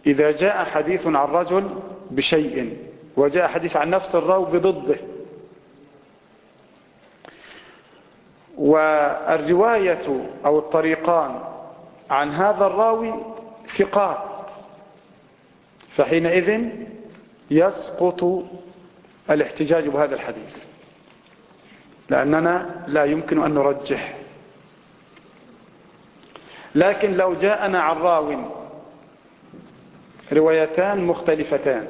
إذا جاء حديث عن رجل بشيء وجاء حديث عن نفس الراو بضده. والرواية أو الطريقان عن هذا الراوي ثقات. فحينئذ يسقط الاحتجاج بهذا الحديث. لأننا لا يمكن أن نرجح. لكن لو جاءنا عن راو روايتان مختلفتان.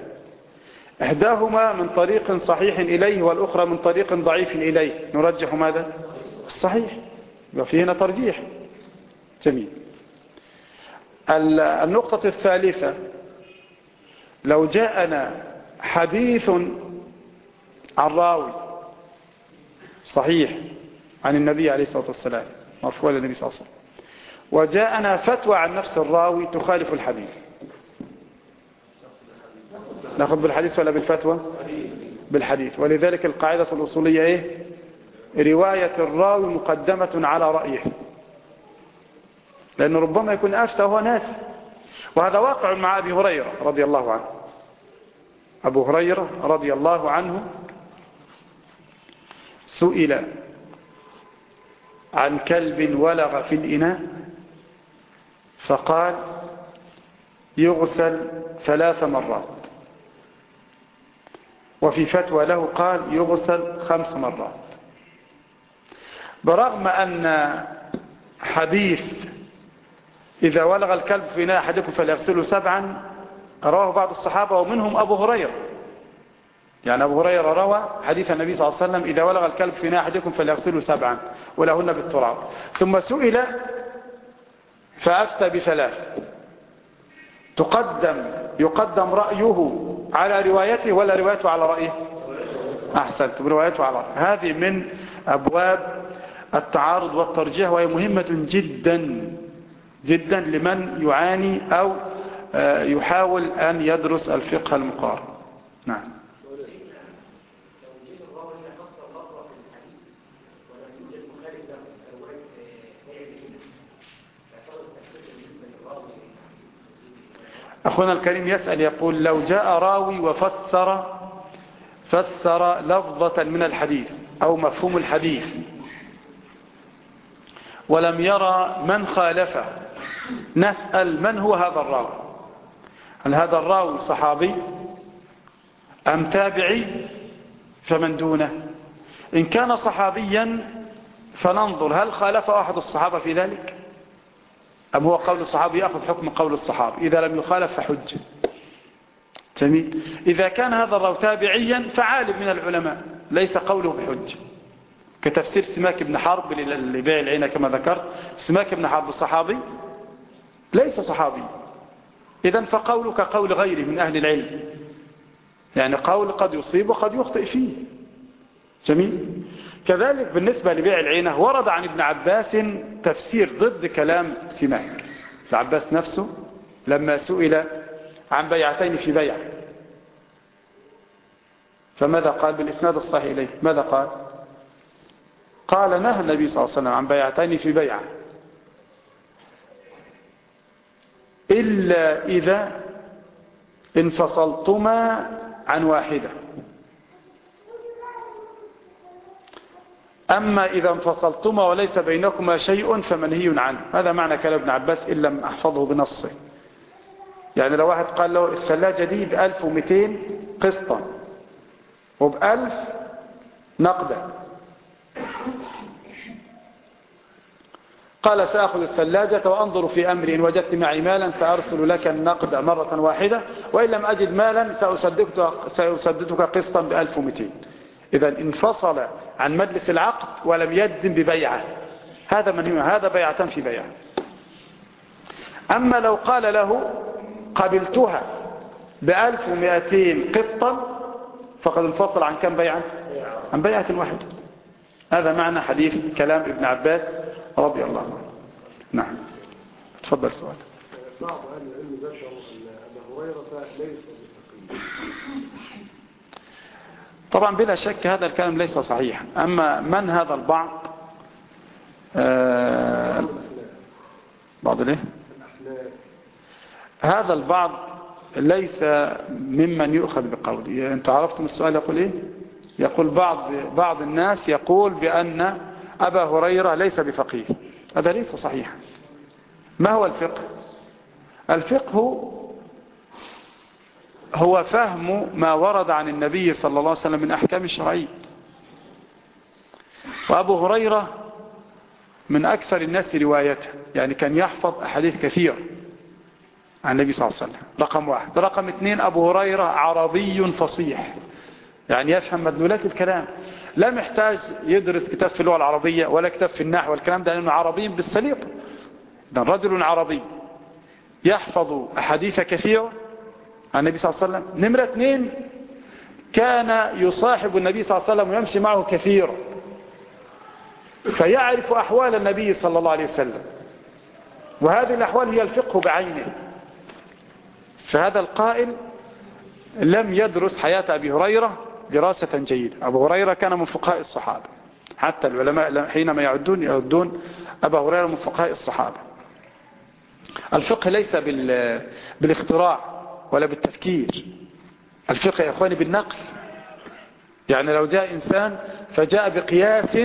إحداهما من طريق صحيح إليه والأخرى من طريق ضعيف إليه. نرجح ماذا؟ الصحيح. وفي هنا ترجيح. جميل. النقطة الثالثة لو جاءنا حديث عن راوي صحيح عن النبي عليه الصلاة والسلام مرفوع للنبي صلى الله عليه وسلم. وجاءنا فتوى عن نفس الراوي تخالف الحديث. نأخذ بالحديث ولا بالفتوى؟ بالحديث. ولذلك القاعدة الأصولية إيه؟ رواية الراوي مقدمة على رأيه. لأنه ربما يكون أفتى وهو ناس. وهذا واقع مع أبي هريرة رضي الله عنه. أبو هريرة رضي الله عنه سئل عن كلب ولغ في الإناء فقال يغسل ثلاث مرات. وفي فتوى له قال يغسل خمس مرات. برغم أن حديث إذا ولغ الكلب في ناء أحدكم فليغسله سبعا رواه بعض الصحابة ومنهم أبو هريرة. يعني أبو هريرة روى حديث النبي صلى الله عليه وسلم إذا ولغ الكلب في أحدكم فليغسله سبعا ولهن بالتراب. ثم سئل فأفتى بثلاث. تقدم يقدم رأيه على روايته ولا روايته على رأيه؟ أحسنت بروايته على رأيه. هذه من أبواب التعارض والترجيح وهي مهمة جدا جدا لمن يعاني أو يحاول أن يدرس الفقه المقارن. نعم. أخونا الكريم يسأل يقول لو جاء راوي وفسر فسر لفظة من الحديث أو مفهوم الحديث ولم يرى من خالفه نسأل من هو هذا الراوي؟ هل هذا الراوي صحابي أم تابعي؟ فمن دونه. إن كان صحابيا فننظر هل خالف أحد الصحابة في ذلك؟ أم هو قول الصحابي يأخذ حكم قول الصحابي؟ إذا لم يخالف فحجة جميل. إذا كان هذا الراوي تابعيا فعالم من العلماء ليس قوله بحجة كتفسير سماك بن حرب لبيع العين كما ذكرت سماك بن حرب الصحابي ليس صحابي. إذا فقولك قول غيره من أهل العلم. يعني قول قد يصيب وقد يخطئ فيه. جميل. كذلك بالنسبة لبيع العينة ورد عن ابن عباس تفسير ضد كلام سماك. ابن عباس نفسه لما سئل عن بيعتين في بيع فماذا قال؟ بالإسناد الصحيح إليه. ماذا قال؟ قال نهى النبي صلى الله عليه وسلم عن بيعتين في بيع. إلا إذا انفصلتما عن واحدة. أما إذا انفصلتما وليس بينكما شيء فمنهي عنه. هذا معنى كلام ابن عباس إن لم أحفظه بنصه. يعني لو واحد قال له الثلاجة دي ب 1200 قسطا وب 1000 نقدا. قال سأخذ الثلاجة وأنظر في أمري. إن وجدت معي مالا سأرسل لك النقد مرة واحدة. وإن لم أجد مالا سأسددك, سأسددك قسطا ب 1200 إذا انفصل عن مجلس العقد ولم يجزم ببيعة. هذا من هذا بيعة في بيعة. أما لو قال له قبلتها بألف ومائتين قسطا فقد انفصل عن كم بيعة؟ عن بيعة واحدة. هذا معنى حديث كلام ابن عباس رضي الله عنه. نعم. تفضل سؤال. بعض أهل العلم ذكروا أن أبا هريرة ليس طبعا بلا شك هذا الكلام ليس صحيحا. أما من هذا البعض آه بعض ليه؟ هذا البعض ليس ممن يؤخذ بقوله. أنتوا عرفتم السؤال يقول إيه؟ يقول بعض بعض الناس يقول بأن أبا هريرة ليس بفقيه. هذا ليس صحيحا. ما هو الفقه؟ الفقه هو فهم ما ورد عن النبي صلى الله عليه وسلم من أحكام الشرعية. وأبو هريرة من أكثر الناس رواية يعني كان يحفظ أحاديث كثير عن النبي صلى الله عليه وسلم. رقم واحد. رقم اثنين أبو هريرة عربي فصيح. يعني يفهم مدلولات الكلام. لا محتاج يدرس كتاب في اللغة العربية ولا كتاب في النحو والكلام ده لأنه عربي بالسليقة ده رجل عربي. يحفظ أحاديث كثيرة النبي صلى الله عليه وسلم. نمرة اثنين كان يصاحب النبي صلى الله عليه وسلم ويمشي معه كثيرا فيعرف أحوال النبي صلى الله عليه وسلم. وهذه الأحوال هي الفقه بعينه. فهذا القائل لم يدرس حياة أبي هريرة دراسة جيدة. أبو هريرة كان من فقهاء الصحابة. حتى العلماء حينما يعدون يعدون أبا هريرة من فقهاء الصحابة. الفقه ليس بالاختراع. ولا بالتفكير. الفقه يا إخواني بالنقل. يعني لو جاء إنسان فجاء بقياس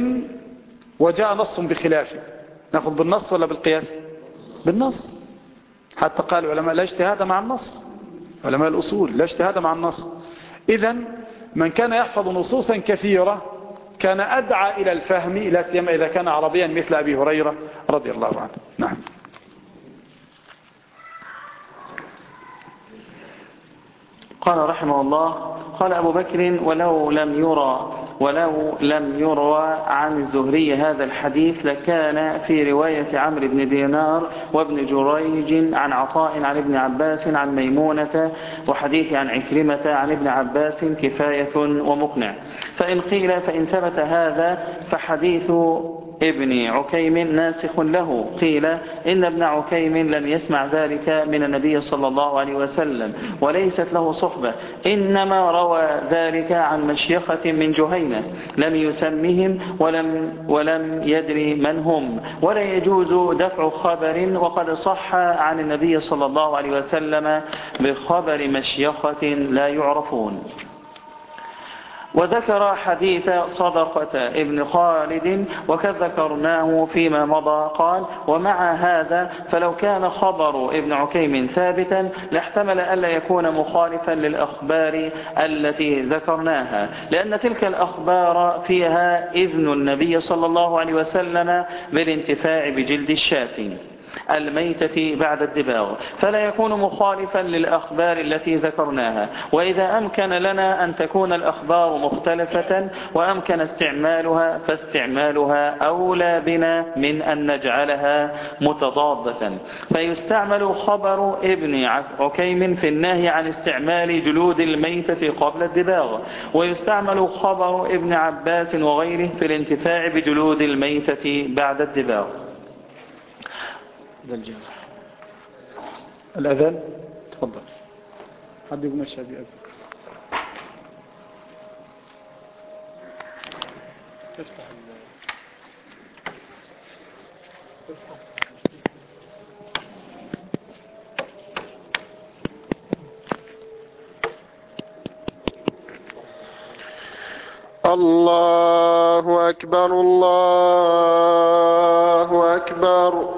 وجاء نص بخلافه نأخذ بالنص ولا بالقياس؟ بالنص. حتى قال العلماء لا اجتهاد مع النص. علماء الأصول لا اجتهاد مع النص. إذا من كان يحفظ نصوصا كثيرة كان أدعى إلى الفهم لا سيما إذا كان عربيا مثل أبي هريرة رضي الله عنه. نعم. قال رحمه الله قال أبو بكر ولو لم يرى ولو لم يروى عن الزهري هذا الحديث لكان في رواية عمرو بن دينار وابن جريج عن عطاء عن ابن عباس عن ميمونة وحديث عن عكرمة عن ابن عباس كفاية ومقنع. فإن قيل فإن ثبت هذا فحديث ابن عكيم ناسخ له. قيل إن ابن عكيم لم يسمع ذلك من النبي صلى الله عليه وسلم وليست له صحبة. إنما روى ذلك عن مشيخة من جهينة. لم يسمهم ولم, ولم يدري من هم. ولا يجوز دفع خبر وقد صح عن النبي صلى الله عليه وسلم بخبر مشيخة لا يعرفون. وذكر حديث صدقة ابن خالد وكذكرناه فيما مضى. قال ومع هذا فلو كان خبر ابن عكيم ثابتا لاحتمل ألا يكون مخالفا للأخبار التي ذكرناها لأن تلك الأخبار فيها إذن النبي صلى الله عليه وسلم بالانتفاع بجلد الشاة. الميتة بعد الدباغ فلا يكون مخالفا للأخبار التي ذكرناها. وإذا أمكن لنا أن تكون الأخبار مختلفة وأمكن استعمالها فاستعمالها أولى بنا من أن نجعلها متضادة. فيستعمل خبر ابن عكيم في النهي عن استعمال جلود الميتة قبل الدباغ. ويستعمل خبر ابن عباس وغيره في الانتفاع بجلود الميتة بعد الدباغ. ده الجهاز الأذان؟ تفضل. حد يقوم الشاب يأذن افتح الله أكبر الله أكبر.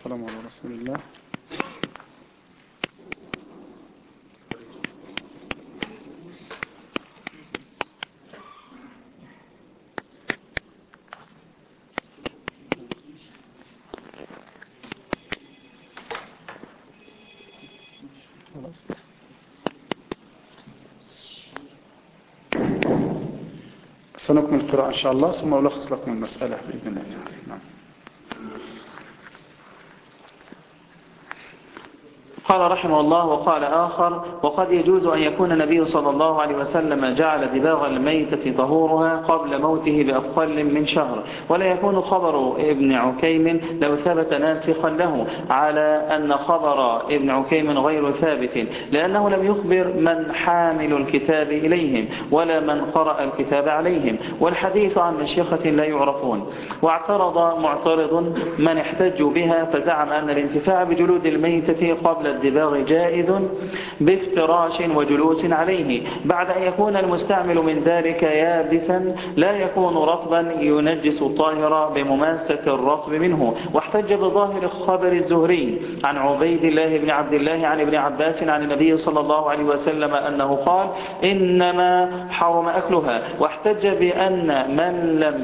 والسلام على رسول الله. سنكمل القراءة إن شاء الله ثم ألخص لكم المسألة بإذن الله. نعم قال رحمه الله وقال آخر وقد يجوز أن يكون النبي صلى الله عليه وسلم جعل دباغ الميتة طهورها قبل موته بأقل من شهر ولا يكون خبر ابن عكيم لو ثبت ناسخا له على أن خبر ابن عكيم غير ثابت لأنه لم يخبر من حامل الكتاب إليهم ولا من قرأ الكتاب عليهم والحديث عن مشيخة لا يعرفون واعترض معترض من احتجوا بها فزعم أن الانتفاع بجلود الميتة قبل الدباغ جائز بافتراش وجلوس عليه. بعد أن يكون المستعمل من ذلك يابسا لا يكون رطبا ينجس الطاهر بمماسة الرطب منه. واحتج بظاهر خبر الزهري عن عبيد الله بن عبد الله عن ابن عباس عن النبي صلى الله عليه وسلم أنه قال إنما حرم أكلها. واحتج بأن من لم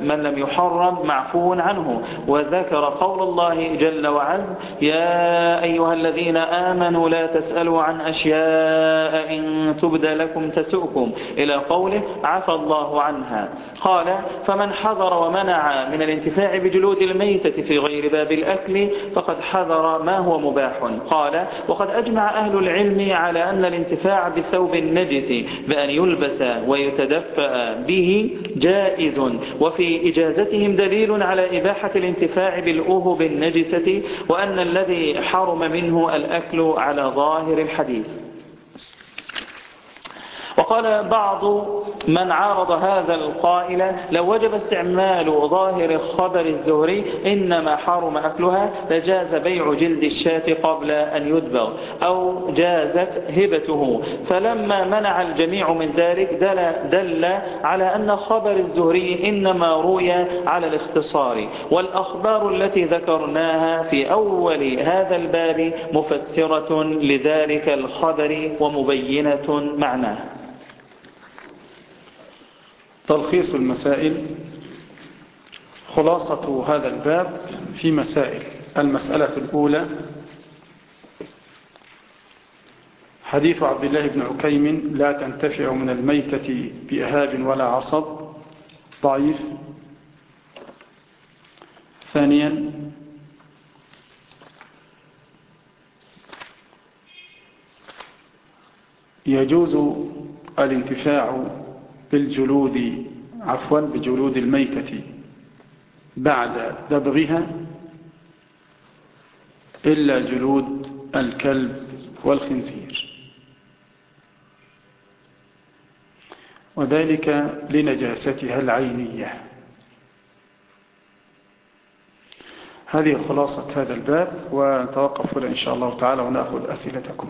من لم يحرم معفو عنه. وذكر قول الله جل وعز يا أيها الذين الذين آمنوا لا تسألوا عن أشياء إن تبد لكم تسؤكم. إلى قوله عفى الله عنها. قال فمن حذر ومنع من الانتفاع بجلود الميتة في غير باب الأكل فقد حذر ما هو مباح. قال وقد أجمع أهل العلم على أن الانتفاع بالثوب النجس بأن يلبس ويتدفأ به جائز. وفي إجازتهم دليل على إباحة الانتفاع بالأهب النجسة وأن الذي حرم منه الأكل على ظاهر الحديث. وقال بعض من عارض هذا القائل لو وجب استعمال ظاهر خبر الزهري إنما حرم أكلها لجاز بيع جلد الشاة قبل أن يدبغ أو جازت هبته. فلما منع الجميع من ذلك دل, دل على أن خبر الزهري إنما روي على الاختصار. والأخبار التي ذكرناها في أول هذا الباب مفسرة لذلك الخبر ومبينة معناه. تلخيص المسائل خلاصة هذا الباب في مسائل. المسألة الأولى حديث عبد الله بن عكيم لا تنتفع من الميتة بإهاب ولا عصب. ضعيف. ثانيا يجوز الانتفاع بالجلود عفوا بجلود الميتة. بعد دبغها إلا جلود الكلب والخنزير. وذلك لنجاستها العينية. هذه خلاصة هذا الباب ونتوقف إن شاء الله تعالى ونأخذ أسئلتكم.